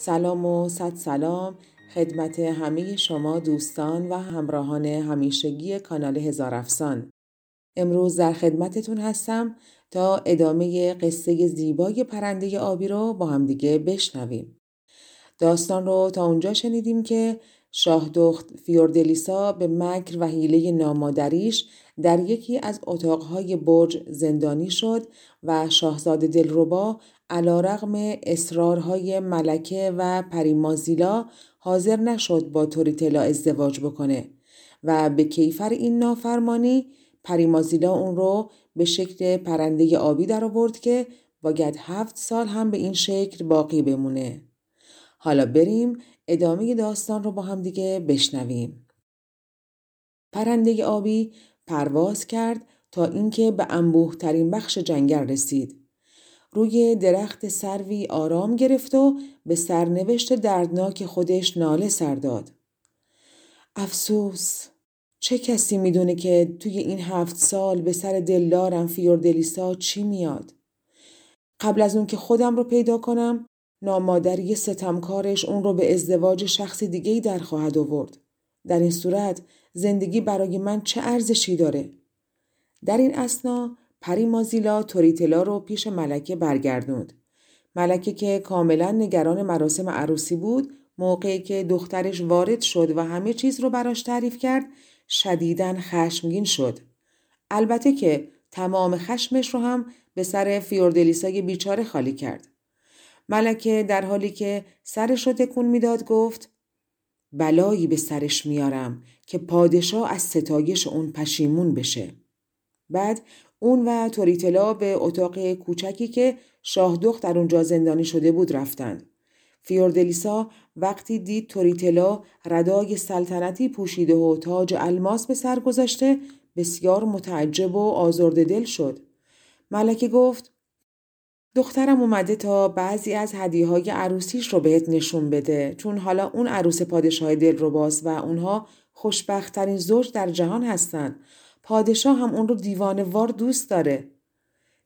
سلام و صد سلام. خدمت همه شما دوستان و همراهان همیشگی کانال هزار افسان. امروز در خدمتتون هستم تا ادامه قصه زیبای پرنده آبی رو با همدیگه بشنویم. داستان رو تا اونجا شنیدیم که شاهدخت فیوردلیسا به مکر و حیله نامادریش در یکی از اتاقهای برج زندانی شد و شاهزاده دلربا علا رغم اصرارهای ملکه و پریمازیلا حاضر نشد با توریتلا ازدواج بکنه و به کیفر این نافرمانی پریمازیلا اون رو به شکل پرنده آبی در آورد که باید هفت سال هم به این شکل باقی بمونه. حالا بریم ادامه داستان رو با هم دیگه بشنویم. پرنده آبی پرواز کرد تا اینکه به انبوه ترین بخش جنگل رسید. روی درخت سروی آرام گرفت و به سرنوشت دردناک خودش ناله سر داد. افسوس چه کسی می‌دونه که توی این هفت سال به سر دلدارم فیوردلیسا چی میاد؟ قبل از اون که خودم رو پیدا کنم نامادری ستمکارش اون رو به ازدواج شخص دیگه در خواهد آورد. در این صورت زندگی برای من چه ارزشی داره؟ در این اسنا پری مازیلا توریتلا رو پیش ملکه برگردوند. ملکه که کاملا نگران مراسم عروسی بود موقعی که دخترش وارد شد و همه چیز رو براش تعریف کرد شدیدن خشمگین شد. البته که تمام خشمش رو هم به سر فیوردلیسای بیچاره خالی کرد. ملکه در حالی که سرش رو تکون می‌داد گفت بلایی به سرش میارم که پادشاه از ستایش اون پشیمون بشه. بعد اون و توریتلا به اتاق کوچکی که شاهدخت در اونجا زندانی شده بود رفتند. فیوردلیسا وقتی دید توریتلا ردای سلطنتی پوشیده و تاج الماس به سر گذاشته بسیار متعجب و آزرده دل شد. ملکه گفت دخترم اومده تا بعضی از هدیه های عروسیش رو بهت نشون بده چون حالا اون عروس پادشاه دل رو باز و اونها خوشبختترین زوج در جهان هستند. پادشاه هم اون رو دیوانوار دوست داره.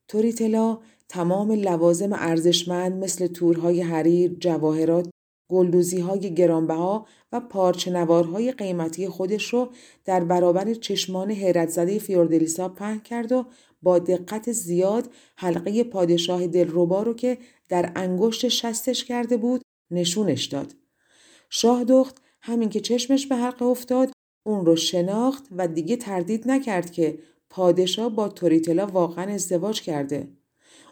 توریتلا تمام لوازم ارزشمند مثل تورهای حریر، جواهرات، گلدوزی های گرانبها و پارچه نوارهای قیمتی خودش رو در برابر چشمان حیرت زده فیوردلیسا پهن کرد و با دقت زیاد حلقه پادشاه دلربا رو که در انگشت شستش کرده بود نشونش داد. شاه دخت همین که چشمش به حلقه افتاد اون رو شناخت و دیگه تردید نکرد که پادشاه با توریتلا واقعا ازدواج کرده.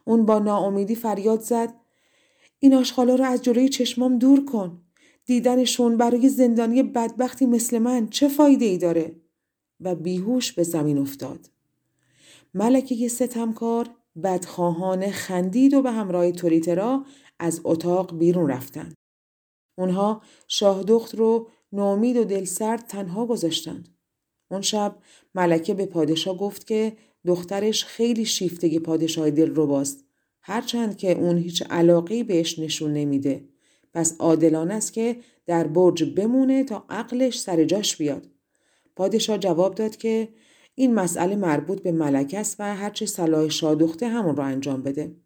اون با ناامیدی فریاد زد این آشغالا رو از جلوی چشمام دور کن. دیدنشون برای زندانی بدبختی مثل من چه فایده ای داره؟ و بیهوش به زمین افتاد. ملکه ستمکار بدخواهانه خندید و به همراه توریترا از اتاق بیرون رفتند. اونها شاهدخت رو نومید و دلسرد تنها گذاشتند. اون شب ملکه به پادشاه گفت که دخترش خیلی شیفته پادشاه دل رو باست. هرچند که اون هیچ علاقی بهش نشون نمیده. پس عادلانه است که در برج بمونه تا عقلش سر جاش بیاد. پادشاه جواب داد که این مسئله مربوط به ملکه است و هرچه صلاح شادخته همون رو انجام بده.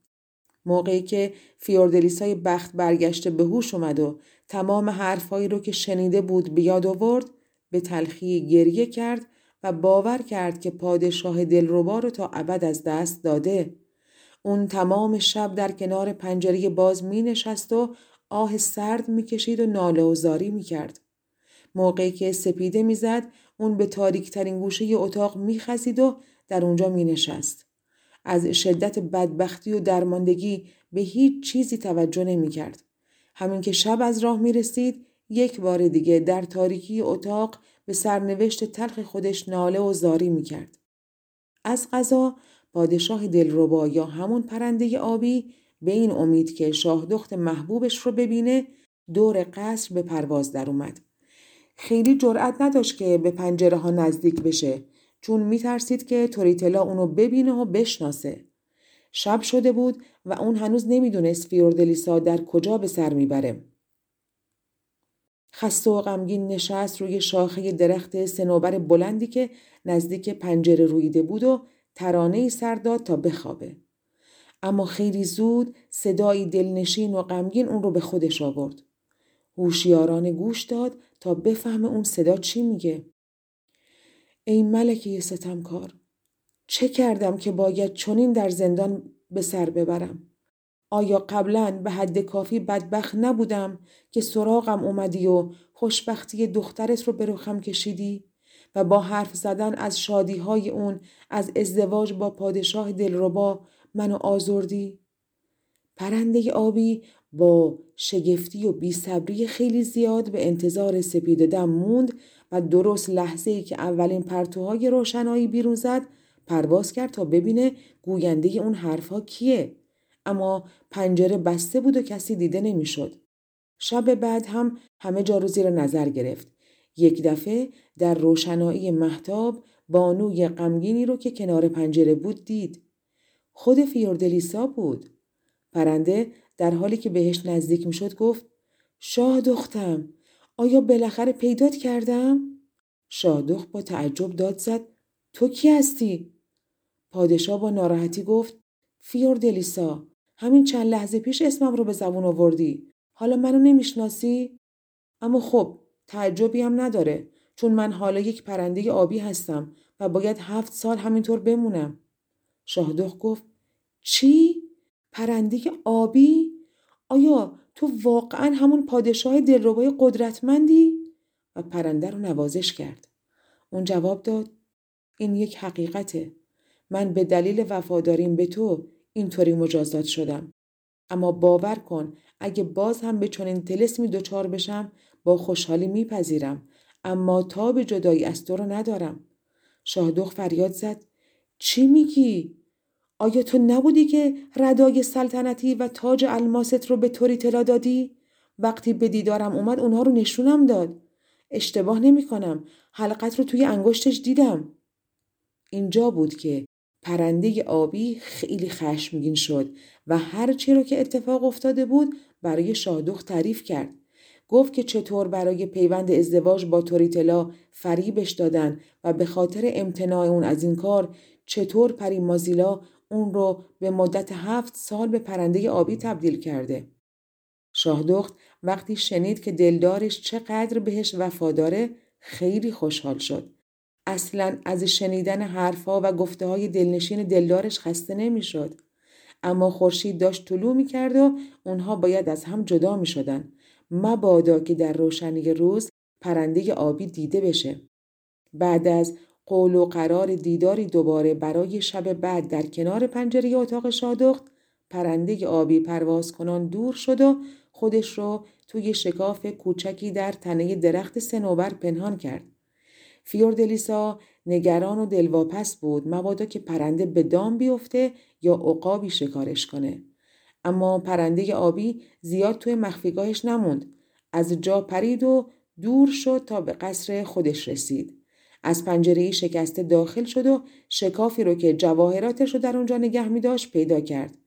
موقعی که فیوردلیسای بخت برگشته به هوش اومد و تمام حرفهایی رو که شنیده بود بیاد آورد به تلخی گریه کرد و باور کرد که پادشاه دلربا رو تا ابد از دست داده. اون تمام شب در کنار پنجره باز می نشست و آه سرد می کشید و ناله و زاری می کرد. موقعی که سپیده می‌زد اون به تاریک ترین گوشه اتاق می خزید و در اونجا می نشست. از شدت بدبختی و درماندگی به هیچ چیزی توجه نمی کرد. همین که شب از راه می رسید یک بار دیگه در تاریکی اتاق به سرنوشت تلخ خودش ناله و زاری می کرد. از غذا پادشاه دلربا یا همون پرنده آبی به این امید که شاه دخت محبوبش رو ببینه دور قصر به پرواز در اومد. خیلی جرأت نداشت که به پنجره ها نزدیک بشه چون میترسید که توریتلا اونو ببینه و بشناسه. شب شده بود و اون هنوز نمی‌دونست فیوردلیسا در کجا به سر می‌بره. خسته و غمگین نشست روی شاخه درخت سنوبر بلندی که نزدیک پنجره رویده بود و ترانه ای سر داد تا بخوابه. اما خیلی زود صدایی دلنشین و غمگین اون رو به خودش آورد. هوشیارانه گوش داد تا بفهمه اون صدا چی میگه. ای ملکه ستمکار چه کردم که باید چنین در زندان به سر ببرم؟ آیا قبلا به حد کافی بدبخت نبودم که سراغم اومدی و خوشبختی دخترت رو به کشیدی و با حرف زدن از شادی های اون از ازدواج با پادشاه دلربا منو آزردی؟ پرنده آبی با شگفتی و بیصبری خیلی زیاد به انتظار سپید دم موند و درست لحظه ای که اولین پرتوهای روشنایی بیرون زد پرواز کرد تا ببینه گوینده اون حرفها کیه اما پنجره بسته بود و کسی دیده نمی‌شد. شب بعد هم همه جا رو زیر نظر گرفت. یک دفعه در روشنایی محتاب بانوی غمگینی رو که کنار پنجره بود دید. خود فیوردلیسا بود. پرنده در حالی که بهش نزدیک می‌شد گفت شاه دختم آیا بالاخره پیدات کردم؟ شادخ با تعجب داد زد تو کی هستی؟ پادشاه با ناراحتی گفت فیوردلیسا همین چند لحظه پیش اسمم رو به زبون آوردی. حالا منو نمی‌شناسی؟ اما خب تعجبی هم نداره چون من حالا یک پرنده آبی هستم و باید هفت سال همینطور بمونم. شاهدخ گفت چی؟ پرنده آبی؟ آیا تو واقعا همون پادشاه دلربای قدرتمندی؟ و پرنده رو نوازش کرد. اون جواب داد این یک حقیقته. من به دلیل وفاداریم به تو اینطوری مجازات شدم. اما باور کن اگه باز هم به چنین تلسمی دچار بشم با خوشحالی میپذیرم اما تا به جدایی از تو رو ندارم. شاهدخ فریاد زد چی میگی؟ آیا تو نبودی که ردای سلطنتی و تاج الماست رو به طوری طلا دادی؟ وقتی به دیدارم اومد اونها رو نشونم داد. اشتباه نمی کنم. حلقت رو توی انگشتش دیدم. اینجا بود که پرنده آبی خیلی خشمگین شد و هر چی رو که اتفاق افتاده بود برای شادخ تعریف کرد. گفت که چطور برای پیوند ازدواج با توریتلا فریبش دادن و به خاطر امتناع اون از این کار چطور پری مازیلا اون رو به مدت هفت سال به پرنده آبی تبدیل کرده. شاهدخت وقتی شنید که دلدارش چقدر بهش وفاداره خیلی خوشحال شد. اصلا از شنیدن حرفها و گفته های دلنشین دلدارش خسته نمی‌شد. اما خورشید داشت طلوع می کرد و اونها باید از هم جدا می شدن. مبادا که در روشنی روز پرنده آبی دیده بشه. بعد از قول و قرار دیداری دوباره برای شب بعد در کنار پنجره اتاق شادخت پرنده آبی پرواز کنان دور شد و خودش رو توی شکاف کوچکی در تنه درخت سنوبر پنهان کرد. فیوردلیسا نگران و دلواپس بود مبادا که پرنده به دام بیفته یا عقابی شکارش کنه. اما پرنده آبی زیاد توی مخفیگاهش نموند. از جا پرید و دور شد تا به قصر خودش رسید. از پنجره شکسته داخل شد و شکافی رو که جواهراتش رو در اونجا نگه می داشت پیدا کرد.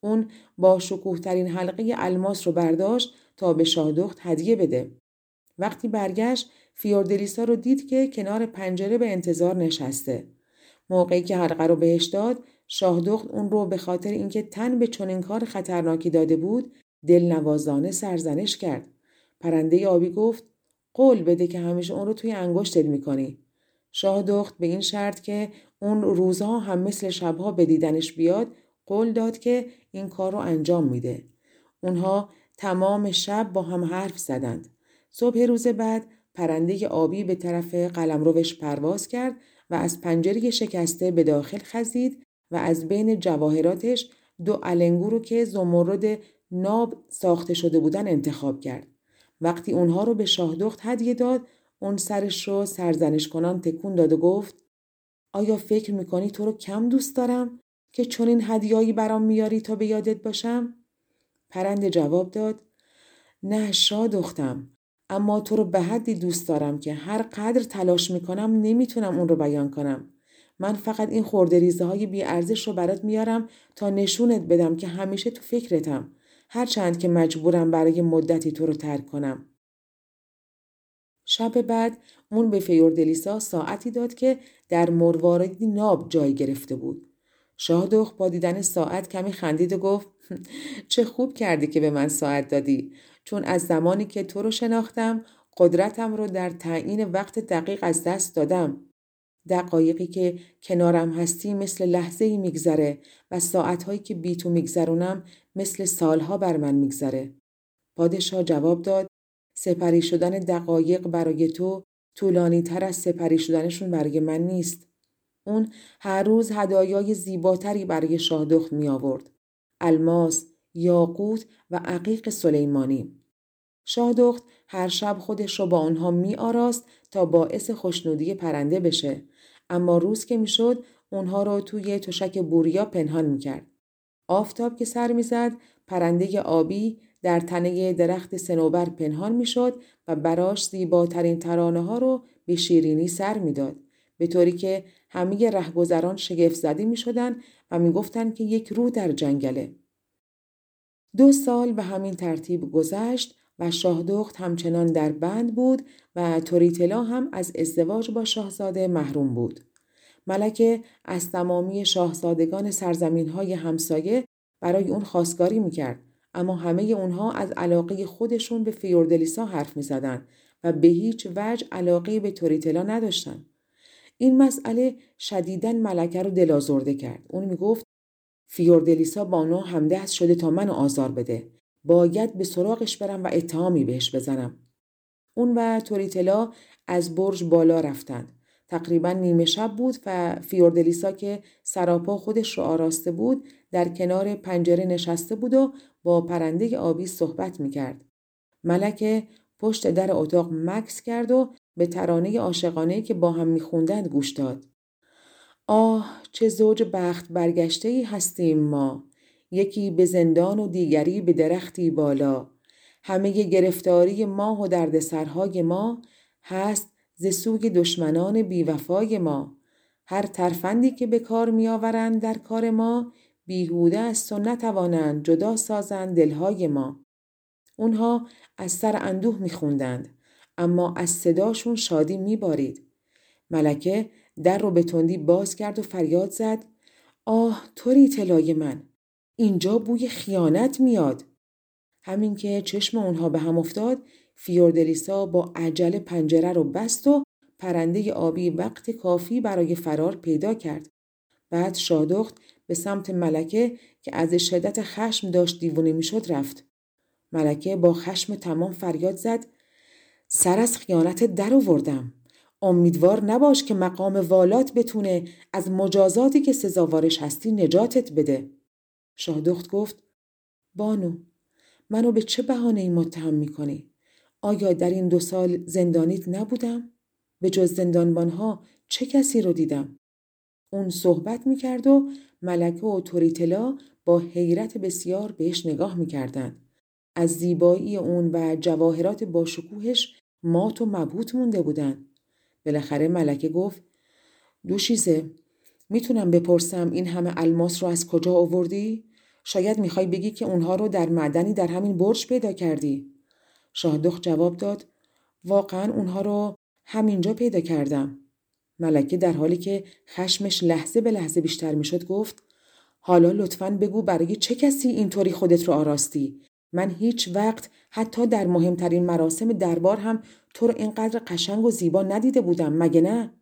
اون با شکوه ترین حلقه الماس رو برداشت تا به شادخت هدیه بده. وقتی برگشت فیوردلیسا رو دید که کنار پنجره به انتظار نشسته. موقعی که حلقه رو بهش داد شاهدخت اون رو به خاطر اینکه تن به چنین کار خطرناکی داده بود دلنوازانه سرزنش کرد. پرنده آبی گفت قول بده که همیشه اون رو توی انگشتت می‌کنی. شاهدخت به این شرط که اون روزها هم مثل شبها به دیدنش بیاد قول داد که این کار رو انجام میده. اونها تمام شب با هم حرف زدند. صبح روز بعد پرنده آبی به طرف قلمروش پرواز کرد و از پنجره شکسته به داخل خزید و از بین جواهراتش دو علنگو رو که زمرد ناب ساخته شده بودن انتخاب کرد. وقتی اونها رو به شاهدخت هدیه داد اون سرش رو سرزنش کنان تکون داد و گفت آیا فکر می‌کنی تو رو کم دوست دارم که چنین هدیایی برام میاری تا به یادت باشم؟ پرنده جواب داد نه شاد اختم اما تو رو به حدی دوست دارم که هر قدر تلاش می‌کنم نمی‌تونم اون رو بیان کنم. من فقط این خورده های بی ارزش رو برات میارم تا نشونت بدم که همیشه تو فکرتم. هرچند که مجبورم برای مدتی تو رو ترک کنم. شب بعد اون به فیوردلیسا ساعتی داد که در مرواردی ناب جای گرفته بود. شاهدخ با دیدن ساعت کمی خندید و گفت چه خوب کردی که به من ساعت دادی چون از زمانی که تو رو شناختم قدرتم رو در تعیین وقت دقیق از دست دادم. دقایقی که کنارم هستی مثل لحظه ای میگذره و ساعتهایی که بی تو میگذرونم مثل سالها بر من میگذره. پادشاه جواب داد سپری شدن دقایق برای تو طولانی تر از سپری شدنشون برای من نیست. اون هر روز هدایای زیباتری برای شاهدخت می آورد. الماس، یاقوت و عقیق سلیمانی. شاهدخت هر شب خودش رو با آنها می آراست تا باعث خوشنودی پرنده بشه. اما روز که می‌شد اونها رو توی تشک بوریا پنهان می کرد. آفتاب که سر می‌زد پرنده آبی در تنه درخت سنوبر پنهان می‌شد و براش زیباترین ترانه ها رو به شیرینی سر می‌داد به طوری که همه رهگذران شگفت زدی می شدن و می گفتن که یک روح در جنگله. دو سال به همین ترتیب گذشت و شاهدخت همچنان در بند بود و توریتلا هم از ازدواج با شاهزاده محروم بود. ملکه از تمامی شاهزادگان سرزمین های همسایه برای اون خواستگاری می‌کرد اما همه اونها از علاقه خودشون به فیوردلیسا حرف می‌زدند و به هیچ وجه علاقه به توریتلا نداشتند. این مسئله شدیدن ملکه رو دلازرده کرد. اون می‌گفت فیوردلیسا با اونا همدست شده تا منو آزار بده. باید به سراغش برم و اتهامی بهش بزنم. اون و توریتلا از برج بالا رفتند. تقریبا نیمه شب بود و فیوردلیسا که سراپا خودش رو آراسته بود در کنار پنجره نشسته بود و با پرنده آبی صحبت می‌کرد. ملکه پشت در اتاق مکس کرد و به ترانه عاشقانه که با هم میخوندند گوش داد. آه چه زوج بخت برگشته ای هستیم ما. یکی به زندان و دیگری به درختی بالا. همه گرفتاری ما و دردسرهای ما هست ز سوی دشمنان بیوفای ما. هر ترفندی که به کار میآورند در کار ما بیهوده است و نتوانند جدا سازند دلهای ما. اونها از سر اندوه میخوندند اما از صداشون شادی میبارید. ملکه در رو به تندی باز کرد و فریاد زد. آه طوری طلای من. اینجا بوی خیانت میاد. همین که چشم اونها به هم افتاد فیوردلیسا با عجل پنجره رو بست و پرنده آبی وقت کافی برای فرار پیدا کرد. بعد شادخت به سمت ملکه که از شدت خشم داشت دیوونه می‌شد رفت. ملکه با خشم تمام فریاد زد. سر از خیانت در آوردم. امیدوار نباش که مقام والات بتونه از مجازاتی که سزاوارش هستی نجاتت بده. شاهدخت گفت بانو منو به چه بهانه ای متهم می‌کنی؟ آیا در این دو سال زندانیت نبودم؟ به جز زندانبانها چه کسی رو دیدم؟ اون صحبت می‌کرد و ملکه و توریتلا با حیرت بسیار بهش نگاه می‌کردند. از زیبایی اون و جواهرات باشکوهش مات و مبهوت مونده بودن. بالاخره ملکه گفت دوشیزه می‌تونم بپرسم این همه الماس رو از کجا آوردی؟ شاید می‌خوای بگی که اونها رو در معدنی در همین برج پیدا کردی. شاهدخ جواب داد واقعا اونها رو همینجا پیدا کردم. ملکه در حالی که خشمش لحظه به لحظه بیشتر می‌شد گفت حالا لطفا بگو برای چه کسی اینطوری خودت رو آراستی من هیچ وقت حتی در مهمترین مراسم دربار هم تو رو اینقدر قشنگ و زیبا ندیده بودم مگه نه؟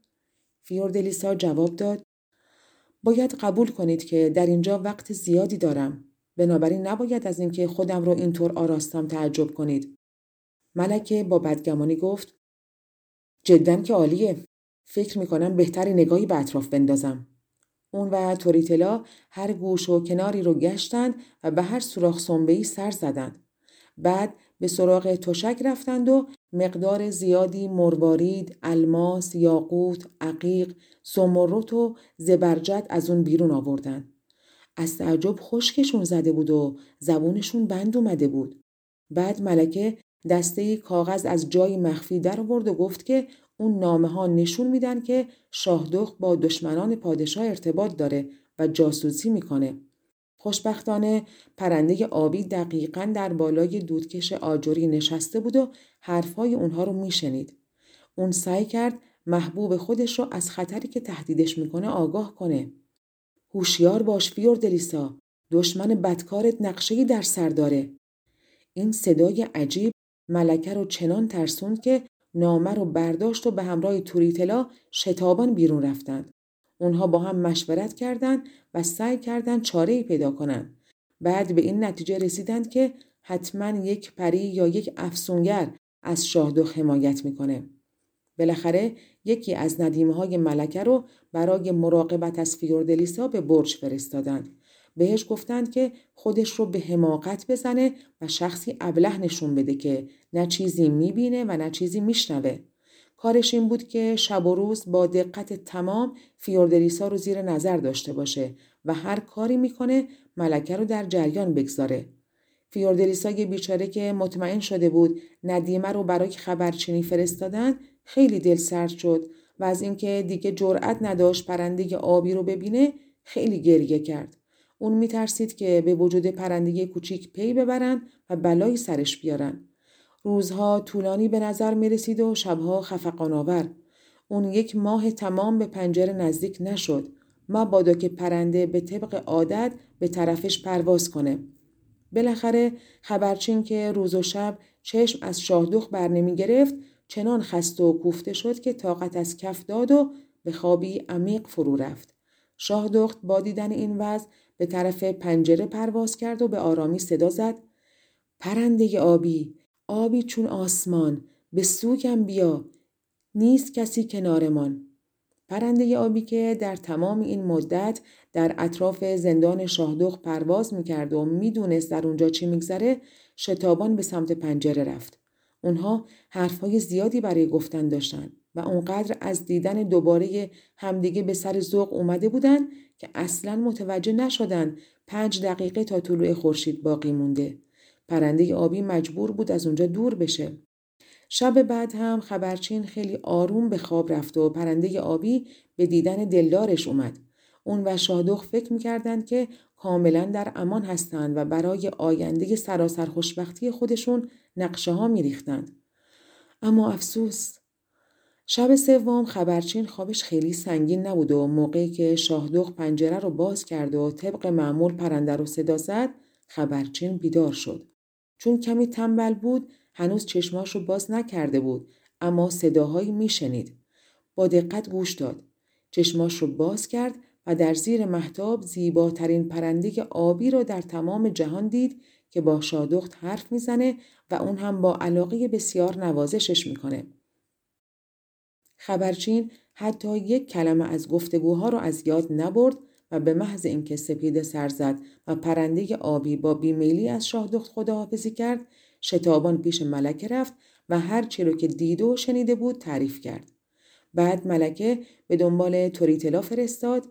فیوردلیسا جواب داد باید قبول کنید که در اینجا وقت زیادی دارم. بنابراین نباید از اینکه خودم رو اینطور آراستم تعجب کنید. ملکه با بدگمانی گفت جدا که عالیه. فکر می‌کنم بهتری نگاهی به اطراف بندازم. اون و توریتلا هر گوش و کناری رو گشتند و به هر سوراخ سنبهی سر زدند. بعد به سراغ تشک رفتند و مقدار زیادی مروارید، الماس، یاقوت، عقیق، زمرد و زبرجد از اون بیرون آوردند. از تعجب خشکشون زده بود و زبونشون بند اومده بود. بعد ملکه دسته کاغذ از جای مخفی در آورد و گفت که اون نامه ها نشون میدن که شاهدخ با دشمنان پادشاه ارتباط داره و جاسوسی می‌کنه. خوشبختانه پرنده آبی دقیقا در بالای دودکش آجوری نشسته بود و حرفهای اونها رو میشنید. اون سعی کرد محبوب خودش رو از خطری که تهدیدش می‌کنه آگاه کنه. هوشیار باش فیور دلیسا دشمن بدکارت نقشه‌ای در سر داره. این صدای عجیب ملکه رو چنان ترسوند که نامه رو برداشت و به همراه توریتلا شتابان بیرون رفتند. اونها با هم مشورت کردند و سعی کردند چاره پیدا کنند. بعد به این نتیجه رسیدند که حتما یک پری یا یک افسونگر از شاهدخ حمایت می‌کنه. بالاخره یکی از ندیمه های ملکه رو برای مراقبت از فیوردلیسا به برج فرستادند. بهش گفتند که خودش رو به حماقت بزنه و شخصی ابله نشون بده که نه چیزی می‌بینه و نه چیزی میشنوه. کارش این بود که شب و روز با دقت تمام فیوردلیسا رو زیر نظر داشته باشه و هر کاری می‌کنه ملکه رو در جریان بگذاره. فیوردلیسا یه بیچاره که مطمئن شده بود ندیمه رو برای خبرچینی فرستادن خیلی دل سرد شد و از اینکه دیگه جرأت نداشت پرنده آبی رو ببینه خیلی گریه کرد. اون میترسید که به وجود پرنده کوچیک پی ببرن و بلایی سرش بیارن. روزها طولانی به نظر می رسید و شبها خفقان آور. اون یک ماه تمام به پنجره نزدیک نشد. مبادا که پرنده به طبق عادت به طرفش پرواز کنه. بالاخره خبرچین که روز و شب چشم از شاهدوخ بر نمی گرفت چنان خسته و کوفته شد که طاقت از کف داد و به خوابی عمیق فرو رفت. شاهدخت با دیدن این وضع به طرف پنجره پرواز کرد و به آرامی صدا زد. پرنده آبی آبی چون آسمان به سوگم بیا. نیست کسی کنارمان. پرنده آبی که در تمام این مدت در اطراف زندان شاهدخ پرواز می‌کرد و می‌دونست در اونجا چی میگذره شتابان به سمت پنجره رفت. اونها حرفهای زیادی برای گفتن داشتن. و اونقدر از دیدن دوباره همدیگه به سر ذوق اومده بودن که اصلا متوجه نشدن پنج دقیقه تا طلوع خورشید باقی مونده. پرنده آبی مجبور بود از اونجا دور بشه. شب بعد هم خبرچین خیلی آروم به خواب رفت و پرنده آبی به دیدن دلدارش اومد. اون و شادخ فکر می‌کردند که کاملا در امان هستند و برای آینده سراسر خوشبختی خودشون نقشه ها میریختند. اما افسوس شب سوم خبرچین خوابش خیلی سنگین نبود و موقعی که شاهدخ پنجره رو باز کرد و طبق معمول پرنده رو صدا زد خبرچین بیدار شد. چون کمی تنبل بود هنوز چشماش رو باز نکرده بود اما صداهایی میشنید. با دقت گوش داد. چشماش رو باز کرد و در زیر محتاب زیباترین پرنده آبی را در تمام جهان دید که با شادخت حرف می‌زنه و اون هم با علاقه بسیار نوازشش می‌کنه. خبرچین حتی یک کلمه از گفتگوها را از یاد نبرد و به محض اینکه سپیده سر زد و پرنده آبی با بیمیلی از شاهدخت خداحافظی کرد شتابان پیش ملکه رفت و هر چی رو که دید و شنیده بود تعریف کرد. بعد ملکه به دنبال توریتلا فرستاد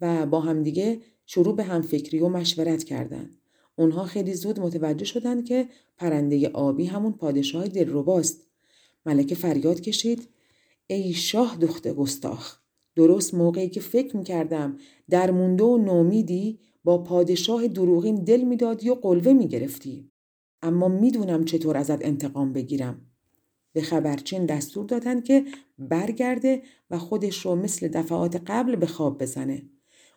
و با همدیگه شروع به همفکری و مشورت کردند. اونها خیلی زود متوجه شدند که پرنده آبی همون پادشاه دلرباست. ملکه فریاد کشید ای شاه دخت گستاخ درست موقعی که فکر می‌کردم در مونده و نومیدی با پادشاه دروغین دل می‌دادی و قلوه می‌گرفتی. اما می‌دونم چطور ازت انتقام بگیرم. به خبرچین دستور دادن که برگرده و خودش رو مثل دفعات قبل به خواب بزنه.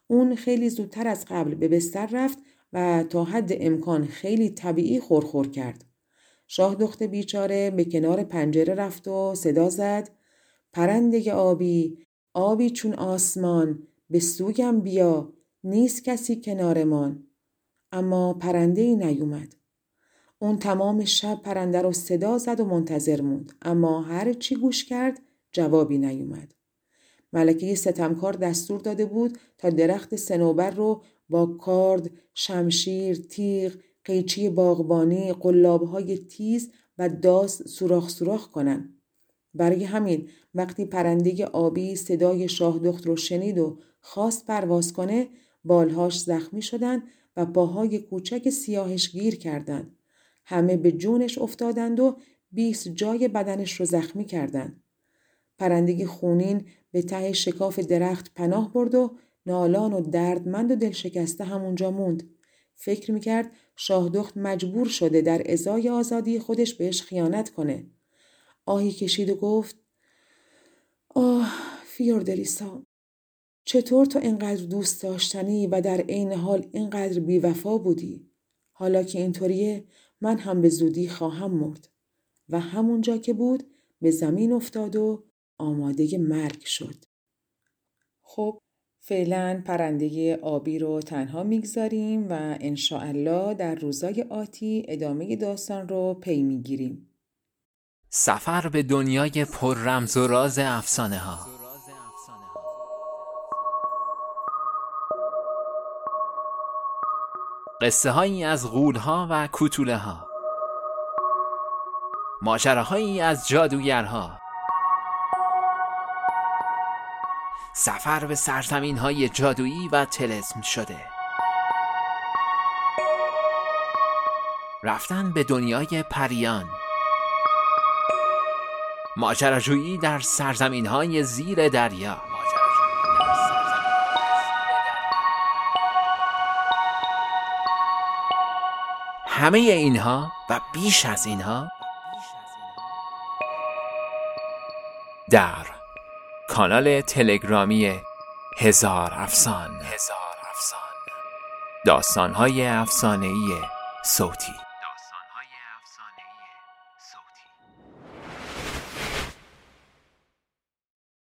اون خیلی زودتر از قبل به بستر رفت و تا حد امکان خیلی طبیعی خورخور کرد. شاه دخت بیچاره به کنار پنجره رفت و صدا زد. پرنده آبی آبی چون آسمان به سوگم بیا نیست کسی کنارمان اما پرنده ای نیومد. اون تمام شب پرنده رو صدا زد و منتظر موند. اما هر چی گوش کرد جوابی نیومد. ملکه ستمکار دستور داده بود تا درخت سنوبر رو با کارد، شمشیر، تیغ، قیچی باغبانی، قلابهای تیز و داس سوراخ سوراخ کنن. برای همین وقتی پرنده آبی صدای شاه دخت رو شنید و خواست پرواز کنه بالهاش زخمی شدن و پاهای کوچک سیاهش گیر کردند. همه به جونش افتادند و بیست جای بدنش رو زخمی کردند. پرندگی خونین به ته شکاف درخت پناه برد و نالان و دردمند و دلشکسته همونجا موند. فکر می‌کرد شاهدخت مجبور شده در ازای آزادی خودش بهش خیانت کنه. آهی کشید و گفت آه فیوردلیسا چطور تو اینقدر دوست داشتنی و در عین حال اینقدر بیوفا بودی؟ حالا که اینطوریه من هم به زودی خواهم مرد. و همونجا که بود به زمین افتاد و آماده مرگ شد. خب فعلا پرنده آبی رو تنها می‌گذاریم و انشاءالله در روزای آتی ادامه داستان رو پی می‌گیریم. سفر به دنیای پر رمز و راز افسانه ها قصه هایی از غول ها و کوتوله ها ماجراهایی از جادوگرها. سفر به سرزمین های جادویی و تلسم شده. رفتن به دنیای پریان. ماجراجویی در سرزمین های زیر دریا. همه اینها و بیش از اینها در کانال تلگرامی هزار افسان. هزار افسان. داستانهای افسانه‌ای صوتی.